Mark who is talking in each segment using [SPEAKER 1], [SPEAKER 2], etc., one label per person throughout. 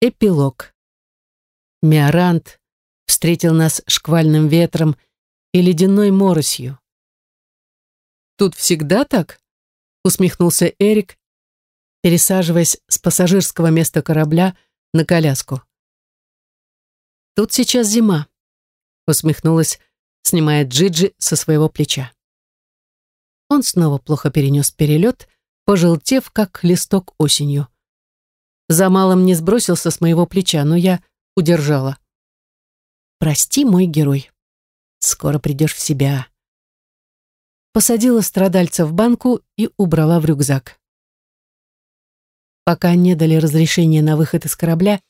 [SPEAKER 1] Эпилог. Миорант встретил нас шквальным ветром и ледяной моросью. «Тут всегда так?» — усмехнулся Эрик, пересаживаясь с пассажирского места корабля на коляску. «Тут сейчас зима», — усмехнулась, снимая Джиджи со своего плеча. Он снова плохо перенес перелет, пожелтев, как листок осенью. За малым не сбросился с моего плеча, но я удержала. «Прости, мой герой. Скоро придешь в себя». Посадила страдальца в банку и убрала в рюкзак. Пока не дали разрешения на выход из корабля,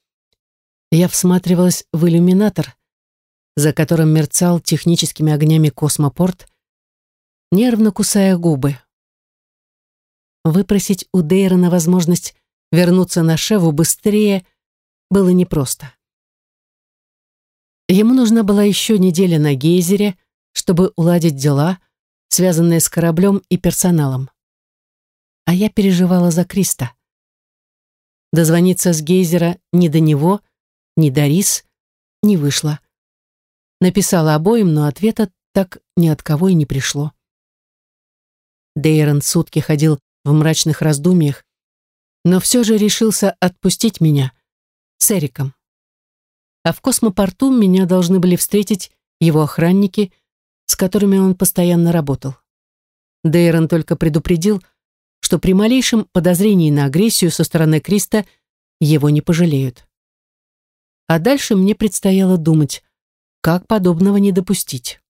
[SPEAKER 1] я всматривалась в иллюминатор, за которым мерцал техническими огнями космопорт, нервно кусая губы. Выпросить у Дейрона возможность вернуться на Шеву быстрее было непросто. Ему нужна была еще неделя на гейзере, чтобы уладить дела, связанные с кораблем и персоналом. А я переживала за Криста. Дозвониться с гейзера ни до него, ни до Рис не вышло. Написала обоим, но ответа так ни от кого и не пришло. Дейрон сутки ходил в мрачных раздумьях, но все же решился отпустить меня с Эриком. А в космопорту меня должны были встретить его охранники, с которыми он постоянно работал. Дейрон только предупредил, что при малейшем подозрении на агрессию со стороны Криста его не пожалеют. А дальше мне предстояло думать, как подобного не допустить.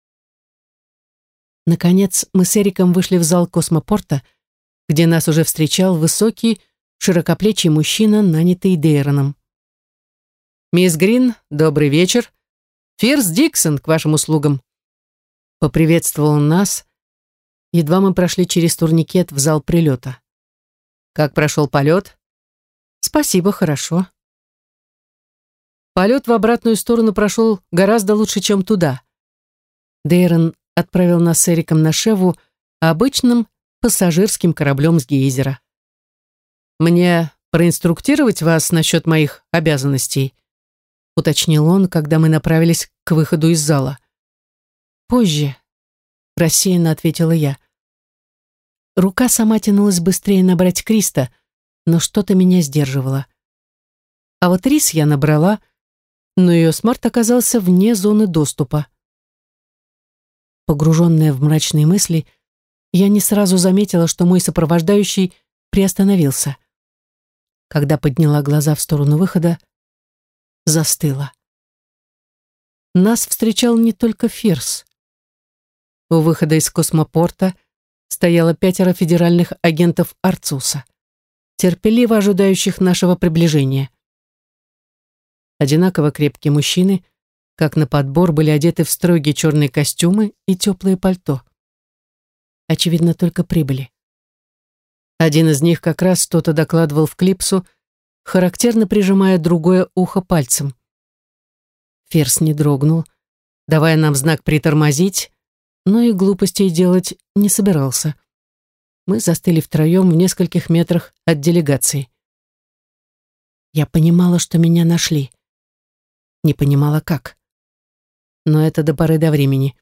[SPEAKER 1] Наконец мы с Эриком вышли в зал космопорта, где нас уже встречал высокий, широкоплечий мужчина, нанятый Дейроном. «Мисс Грин, добрый вечер. Фирс Диксон к вашим услугам». Поприветствовал нас. Едва мы прошли через турникет в зал прилета. «Как прошел полет?» «Спасибо, хорошо». Полет в обратную сторону прошел гораздо лучше, чем туда. Дейрон отправил нас с Эриком на Шеву обычным пассажирским кораблем с гейзера. «Мне проинструктировать вас насчет моих обязанностей?» уточнил он, когда мы направились к выходу из зала. «Позже», — рассеянно ответила я. Рука сама тянулась быстрее набрать Криста, но что-то меня сдерживало. А вот рис я набрала, но ее смарт оказался вне зоны доступа. Погруженная в мрачные мысли, я не сразу заметила, что мой сопровождающий приостановился. Когда подняла глаза в сторону выхода, застыла. Нас встречал не только Фирс. У выхода из космопорта стояло пятеро федеральных агентов Арцуса, терпеливо ожидающих нашего приближения. Одинаково крепкие мужчины, как на подбор, были одеты в строгие черные костюмы и теплые пальто. Очевидно, только прибыли. Один из них как раз что-то докладывал в клипсу, характерно прижимая другое ухо пальцем. Ферс не дрогнул, давая нам знак притормозить, но и глупостей делать не собирался. Мы застыли втроем в нескольких метрах от делегации. Я понимала, что меня нашли. Не понимала, как. Но это до поры до времени.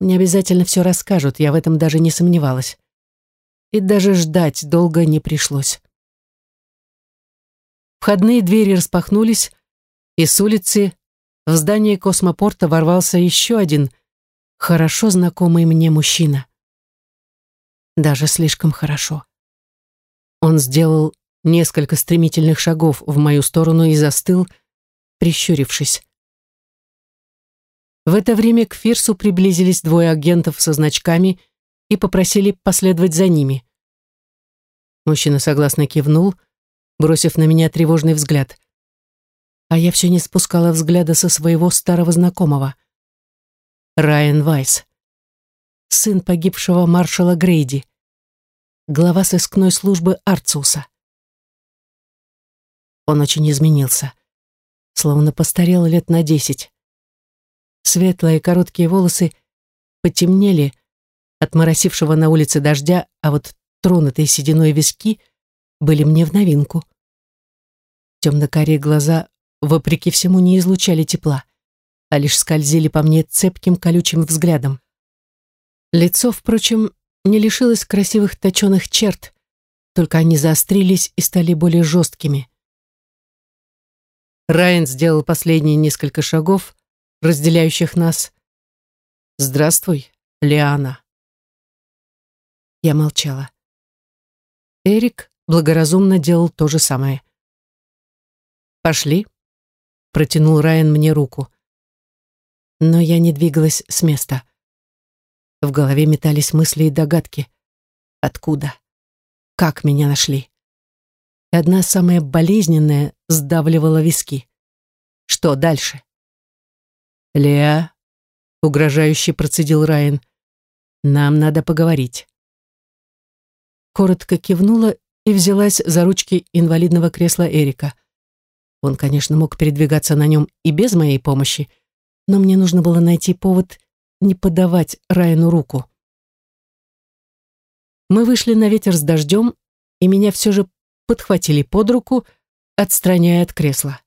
[SPEAKER 1] Мне обязательно все расскажут, я в этом даже не сомневалась и даже ждать долго не пришлось. Входные двери распахнулись, и с улицы в здание космопорта ворвался еще один хорошо знакомый мне мужчина. Даже слишком хорошо. Он сделал несколько стремительных шагов в мою сторону и застыл, прищурившись. В это время к Фирсу приблизились двое агентов со значками — и попросили последовать за ними. Мужчина согласно кивнул, бросив на меня тревожный взгляд. А я все не спускала взгляда со своего старого знакомого. Райан Вайс. Сын погибшего маршала Грейди. Глава сыскной службы Арцуса. Он очень изменился. Словно постарел лет на десять. Светлые короткие волосы потемнели, от моросившего на улице дождя, а вот тронутые сединой виски были мне в новинку. Темно-карие глаза, вопреки всему, не излучали тепла, а лишь скользили по мне цепким колючим взглядом. Лицо, впрочем, не лишилось красивых точеных черт, только они заострились и стали более жесткими. Райан сделал последние несколько шагов, разделяющих нас. «Здравствуй, Лиана». Я молчала. Эрик благоразумно делал то же самое. «Пошли», — протянул Райан мне руку. Но я не двигалась с места. В голове метались мысли и догадки. Откуда? Как меня нашли? И одна самая болезненная сдавливала виски. Что дальше? «Леа», — угрожающе процедил Райан, — «нам надо поговорить». Коротко кивнула и взялась за ручки инвалидного кресла Эрика. Он, конечно, мог передвигаться на нем и без моей помощи, но мне нужно было найти повод не подавать Райану руку. Мы вышли на ветер с дождем, и меня все же подхватили под руку, отстраняя от кресла.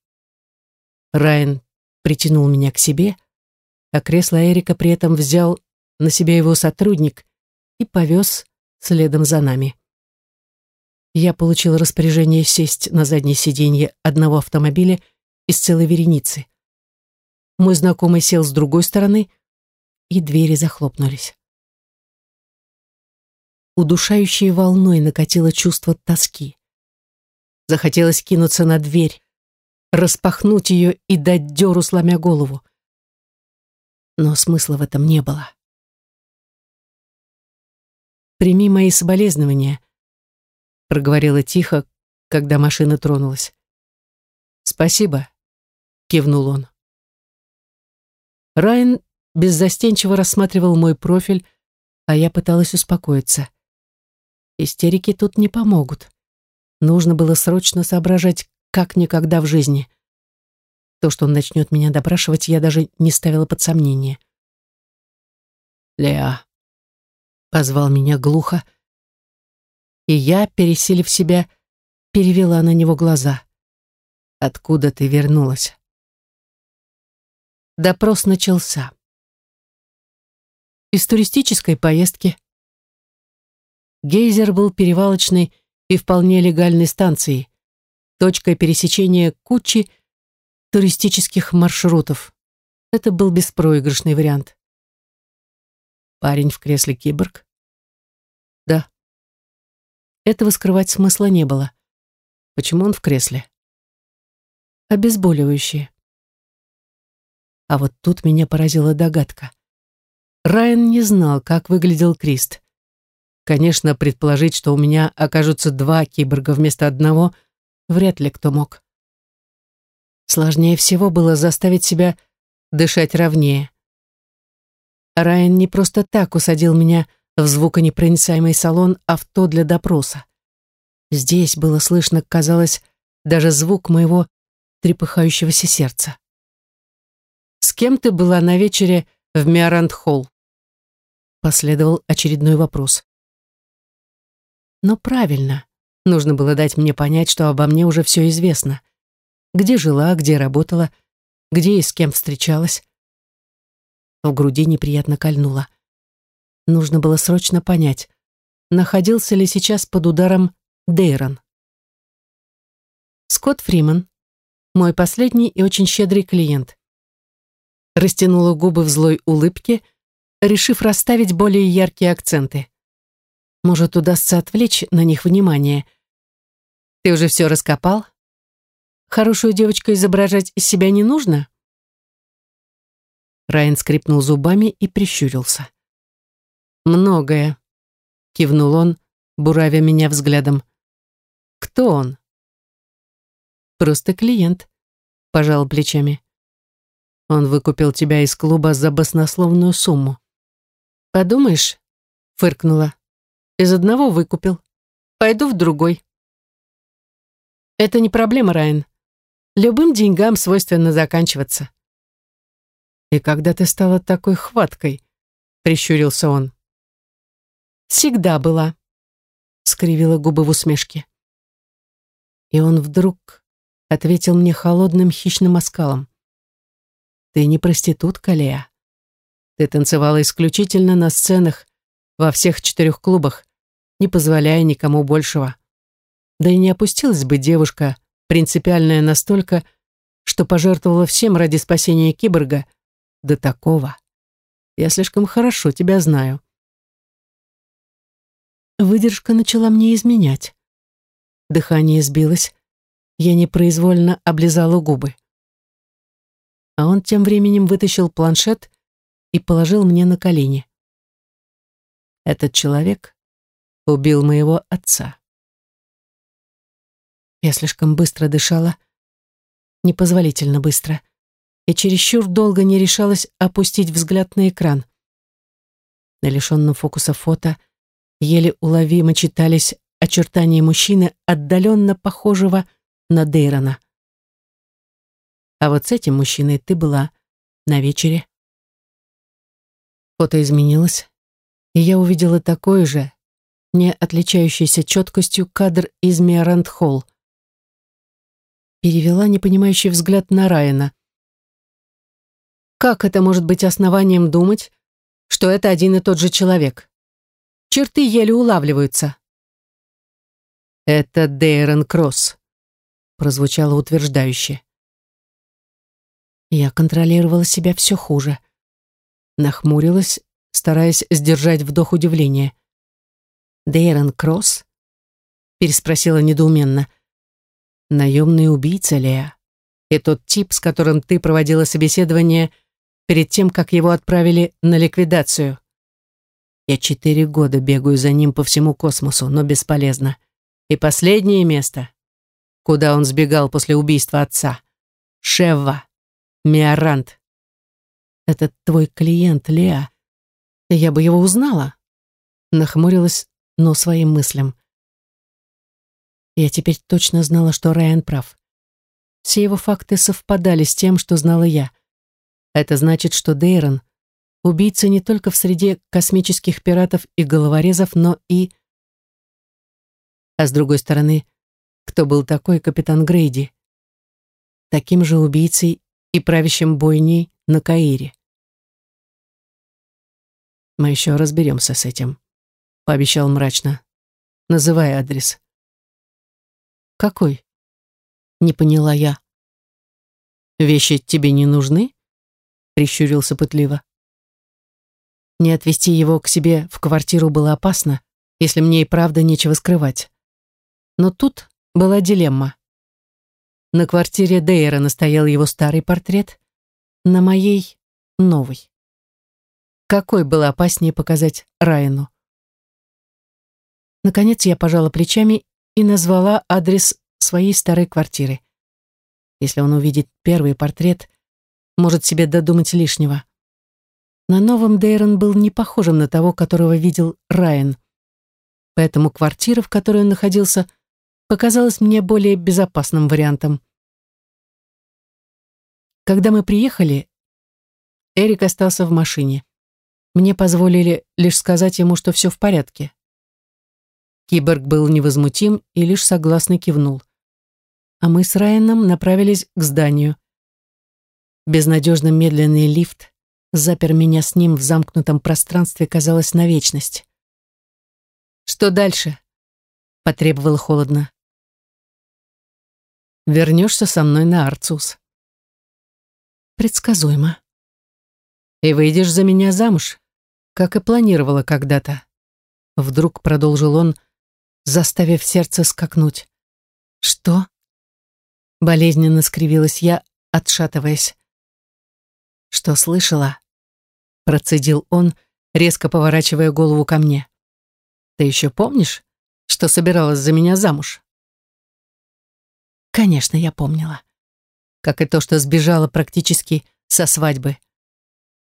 [SPEAKER 1] Райан притянул меня к себе, а кресло Эрика при этом взял на себя его сотрудник и повез следом за нами. Я получил распоряжение сесть на заднее сиденье одного автомобиля из целой вереницы. Мой знакомый сел с другой стороны, и двери захлопнулись. Удушающей волной накатило чувство тоски. Захотелось кинуться на дверь, распахнуть ее и дать дёру, сломя голову. Но смысла в этом не было. «Прими мои соболезнования», — проговорила тихо, когда машина тронулась. «Спасибо», — кивнул он. Райан беззастенчиво рассматривал мой профиль, а я пыталась успокоиться. Истерики тут не помогут. Нужно было срочно соображать, как никогда в жизни. То, что он начнет меня допрашивать, я даже не ставила под сомнение. «Леа», — позвал меня глухо, и я, пересилив себя, перевела на него глаза. «Откуда ты вернулась?» Допрос начался. Из туристической поездки. Гейзер был перевалочной и вполне легальной станцией, точкой пересечения кучи туристических маршрутов. Это был беспроигрышный вариант. Парень в кресле киборг? Да. Этого скрывать смысла не было. Почему он в кресле? Обезболивающее. А вот тут меня поразила догадка. Райан не знал, как выглядел Крист. Конечно, предположить, что у меня окажутся два киборга вместо одного, вряд ли кто мог. Сложнее всего было заставить себя дышать ровнее. Райан не просто так усадил меня в звуконепроницаемый салон авто для допроса. Здесь было слышно, казалось, даже звук моего трепыхающегося сердца. «С кем ты была на вечере в Миарант-холл?» Последовал очередной вопрос. Но правильно, нужно было дать мне понять, что обо мне уже все известно. Где жила, где работала, где и с кем встречалась. В груди неприятно кольнуло. Нужно было срочно понять, находился ли сейчас под ударом Дейрон. Скотт Фриман, мой последний и очень щедрый клиент растянула губы в злой улыбке, решив расставить более яркие акценты. Может, удастся отвлечь на них внимание. Ты уже все раскопал? Хорошую девочку изображать из себя не нужно? Райан скрипнул зубами и прищурился. «Многое», — кивнул он, буравя меня взглядом. «Кто он?» «Просто клиент», — пожал плечами. Он выкупил тебя из клуба за баснословную сумму. Подумаешь, фыркнула. Из одного выкупил. Пойду в другой. Это не проблема, Райан. Любым деньгам свойственно заканчиваться. И когда ты стала такой хваткой, прищурился он. Всегда была, скривила губы в усмешке. И он вдруг ответил мне холодным хищным оскалом. Ты не проститутка, Лея. Ты танцевала исключительно на сценах во всех четырех клубах, не позволяя никому большего. Да и не опустилась бы девушка, принципиальная настолько, что пожертвовала всем ради спасения киборга, до такого. Я слишком хорошо тебя знаю. Выдержка начала мне изменять. Дыхание сбилось, я непроизвольно облизала губы. А он тем временем вытащил планшет и положил мне на колени. Этот человек убил моего отца. Я слишком быстро дышала, непозволительно быстро, и чересчур долго не решалась опустить взгляд на экран. На лишенном фокуса фото еле уловимо читались очертания мужчины, отдаленно похожего на Дейрона. А вот с этим мужчиной ты была на вечере. Фото изменилось, и я увидела такой же, не отличающийся четкостью кадр из Миарант-Холл. Перевела непонимающий взгляд на Райана. Как это может быть основанием думать, что это один и тот же человек? Черты еле улавливаются. «Это Дейрон Кросс», — прозвучало утверждающе. Я контролировала себя все хуже. Нахмурилась, стараясь сдержать вдох удивления. «Дейрон Кросс?» — переспросила недоуменно. «Наемный убийца, Леа. И тот тип, с которым ты проводила собеседование перед тем, как его отправили на ликвидацию. Я четыре года бегаю за ним по всему космосу, но бесполезно. И последнее место, куда он сбегал после убийства отца. Шевва. Миорант. Это твой клиент, Леа. Я бы его узнала. Нахмурилась, но своим мыслям. Я теперь точно знала, что Райан прав. Все его факты совпадали с тем, что знала я. Это значит, что Дейрон — убийца не только в среде космических пиратов и головорезов, но и... А с другой стороны, кто был такой капитан Грейди? Таким же убийцей и правящим бойней на Каире. Мы еще разберемся с этим, пообещал мрачно. Называй адрес. Какой? Не поняла я. Вещи тебе не нужны? Прищурился пытливо. Не отвести его к себе в квартиру было опасно, если мне и правда нечего скрывать. Но тут была дилемма. На квартире Дейра настоял его старый портрет, на моей — новый. Какой было опаснее показать Райану? Наконец я пожала плечами и назвала адрес своей старой квартиры. Если он увидит первый портрет, может себе додумать лишнего. На новом Дейрон был не похожим на того, которого видел Райан. Поэтому квартира, в которой он находился, показалось мне более безопасным вариантом. Когда мы приехали, Эрик остался в машине. Мне позволили лишь сказать ему, что все в порядке. Киборг был невозмутим и лишь согласно кивнул. А мы с Райаном направились к зданию. Безнадежно медленный лифт запер меня с ним в замкнутом пространстве, казалось, на вечность. «Что дальше?» — потребовал холодно вернешься со мной на Арцус. Предсказуемо. И выйдешь за меня замуж, как и планировала когда-то. Вдруг продолжил он, заставив сердце скакнуть. Что? Болезненно скривилась я, отшатываясь. Что слышала? Процедил он, резко поворачивая голову ко мне. Ты еще помнишь, что собиралась за меня замуж? Конечно, я помнила. Как и то, что сбежала практически со свадьбы.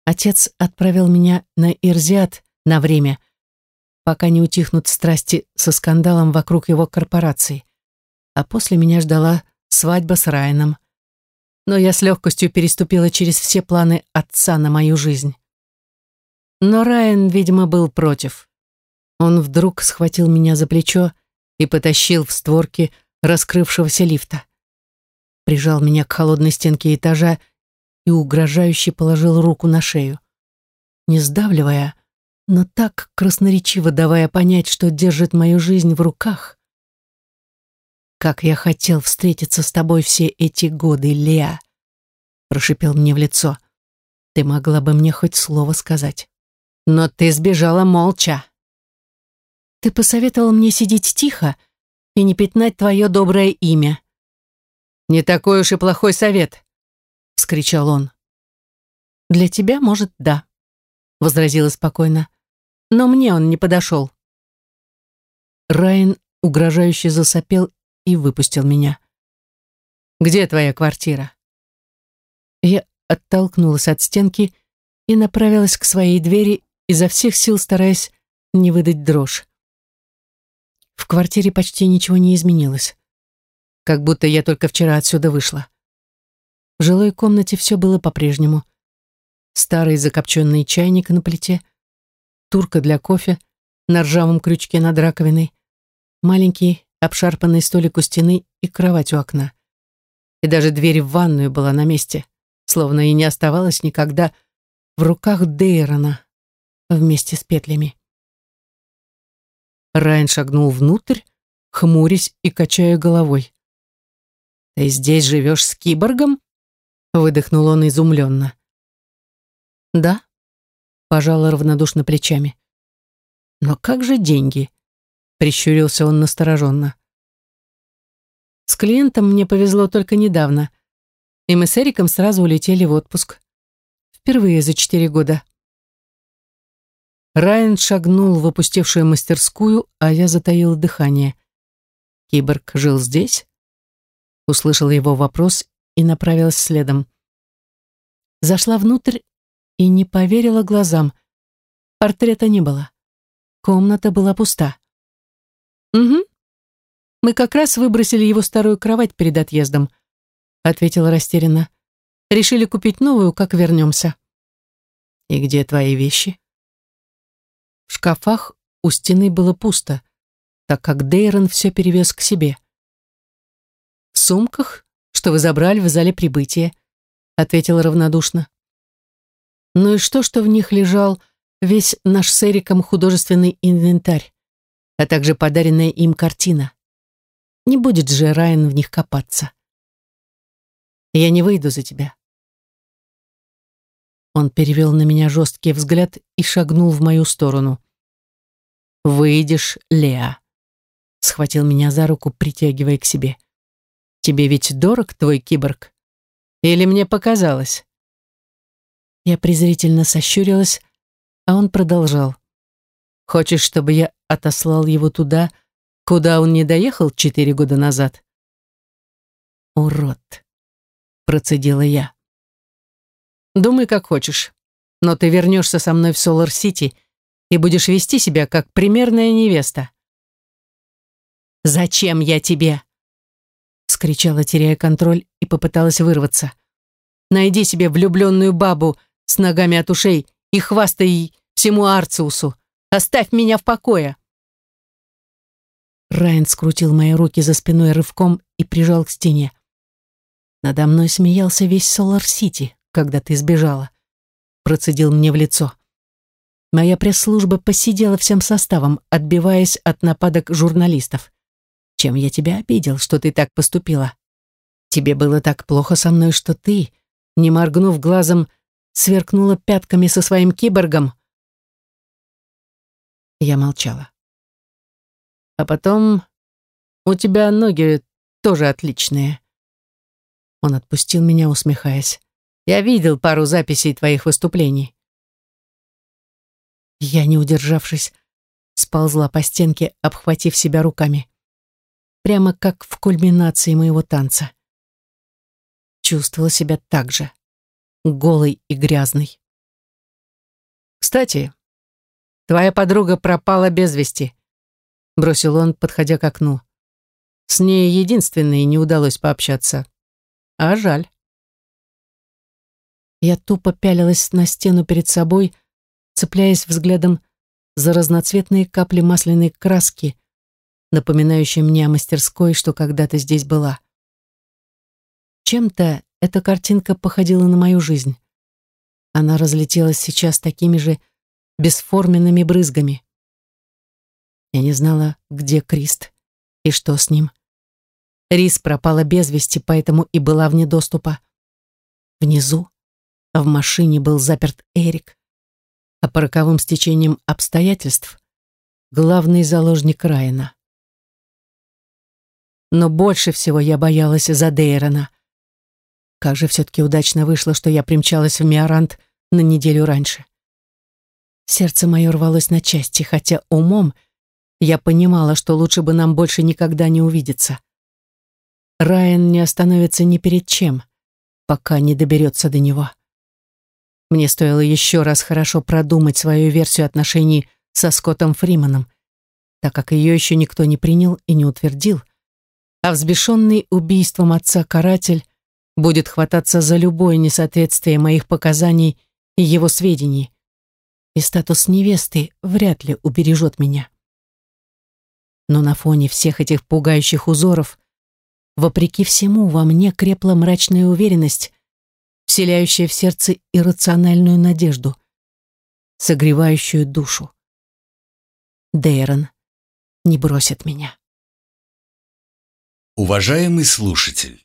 [SPEAKER 1] Отец отправил меня на Ирзиат на время, пока не утихнут страсти со скандалом вокруг его корпорации. А после меня ждала свадьба с Райаном. Но я с легкостью переступила через все планы отца на мою жизнь. Но Райан, видимо, был против. Он вдруг схватил меня за плечо и потащил в створки раскрывшегося лифта. прижал меня к холодной стенке этажа и угрожающе положил руку на шею. Не сдавливая, но так красноречиво давая понять, что держит мою жизнь в руках. «Как я хотел встретиться с тобой все эти годы, Леа!» прошипел мне в лицо. «Ты могла бы мне хоть слово сказать. Но ты сбежала молча. Ты посоветовал мне сидеть тихо и не пятнать твое доброе имя». «Не такой уж и плохой совет!» — вскричал он. «Для тебя, может, да», — возразила спокойно. «Но мне он не подошел». Райан угрожающе засопел и выпустил меня. «Где твоя квартира?» Я оттолкнулась от стенки и направилась к своей двери, изо всех сил стараясь не выдать дрожь. В квартире почти ничего не изменилось. Как будто я только вчера отсюда вышла. В жилой комнате все было по-прежнему. Старый закопченный чайник на плите, турка для кофе на ржавом крючке над раковиной, маленький обшарпанный столик у стены и кровать у окна. И даже дверь в ванную была на месте, словно и не оставалась никогда в руках Дейрона вместе с петлями. Райан шагнул внутрь, хмурясь и качая головой. «Ты здесь живешь с киборгом?» выдохнул он изумленно. «Да», — пожала равнодушно плечами. «Но как же деньги?» — прищурился он настороженно. «С клиентом мне повезло только недавно, и мы с Эриком сразу улетели в отпуск. Впервые за четыре года». Райан шагнул в опустевшую мастерскую, а я затаила дыхание. «Киборг жил здесь?» Услышала его вопрос и направилась следом. Зашла внутрь и не поверила глазам. Портрета не было. Комната была пуста. «Угу. Мы как раз выбросили его старую кровать перед отъездом», ответила растерянно. «Решили купить новую, как вернемся». «И где твои вещи?» В шкафах у стены было пусто, так как Дейрон все перевез к себе. В сумках что вы забрали в зале прибытия», — ответила равнодушно. «Ну и что, что в них лежал весь наш с Эриком художественный инвентарь, а также подаренная им картина? Не будет же Райан в них копаться. Я не выйду за тебя». Он перевел на меня жесткий взгляд и шагнул в мою сторону. «Выйдешь, Леа», — схватил меня за руку, притягивая к себе. Тебе ведь дорог твой киборг? Или мне показалось?» Я презрительно сощурилась, а он продолжал. «Хочешь, чтобы я отослал его туда, куда он не доехал четыре года назад?» «Урод!» — процедила я. «Думай, как хочешь, но ты вернешься со мной в Солар-Сити и будешь вести себя как примерная невеста». «Зачем я тебе?» вскричала, теряя контроль, и попыталась вырваться. «Найди себе влюбленную бабу с ногами от ушей и хвастай всему Арциусу. Оставь меня в покое!» Райан скрутил мои руки за спиной рывком и прижал к стене. «Надо мной смеялся весь Солар-Сити, когда ты сбежала», процедил мне в лицо. Моя пресс-служба посидела всем составом, отбиваясь от нападок журналистов. Чем я тебя обидел, что ты так поступила? Тебе было так плохо со мной, что ты, не моргнув глазом, сверкнула пятками со своим киборгом. Я молчала. А потом у тебя ноги тоже отличные. Он отпустил меня, усмехаясь. Я видел пару записей твоих выступлений. Я, не удержавшись, сползла по стенке, обхватив себя руками прямо как в кульминации моего танца. Чувствовала себя так же, голой и грязной. «Кстати, твоя подруга пропала без вести», — бросил он, подходя к окну. «С ней единственной не удалось пообщаться. А жаль». Я тупо пялилась на стену перед собой, цепляясь взглядом за разноцветные капли масляной краски, напоминающей мне о мастерской, что когда-то здесь была. Чем-то эта картинка походила на мою жизнь. Она разлетелась сейчас такими же бесформенными брызгами. Я не знала, где Крист и что с ним. Рис пропала без вести, поэтому и была вне доступа. Внизу, в машине был заперт Эрик, а по роковым стечениям обстоятельств главный заложник Райана. Но больше всего я боялась за Дейрона. Как же все-таки удачно вышло, что я примчалась в Миорант на неделю раньше. Сердце мое рвалось на части, хотя умом я понимала, что лучше бы нам больше никогда не увидеться. Райан не остановится ни перед чем, пока не доберется до него. Мне стоило еще раз хорошо продумать свою версию отношений со Скоттом Фриманом, так как ее еще никто не принял и не утвердил, а взбешенный убийством отца каратель будет хвататься за любое несоответствие моих показаний и его сведений, и статус невесты вряд ли убережет меня. Но на фоне всех этих пугающих узоров Вопреки всему, во мне крепла мрачная уверенность, вселяющая в сердце иррациональную надежду, согревающую душу. Дейрон не бросит меня.
[SPEAKER 2] Уважаемый слушатель,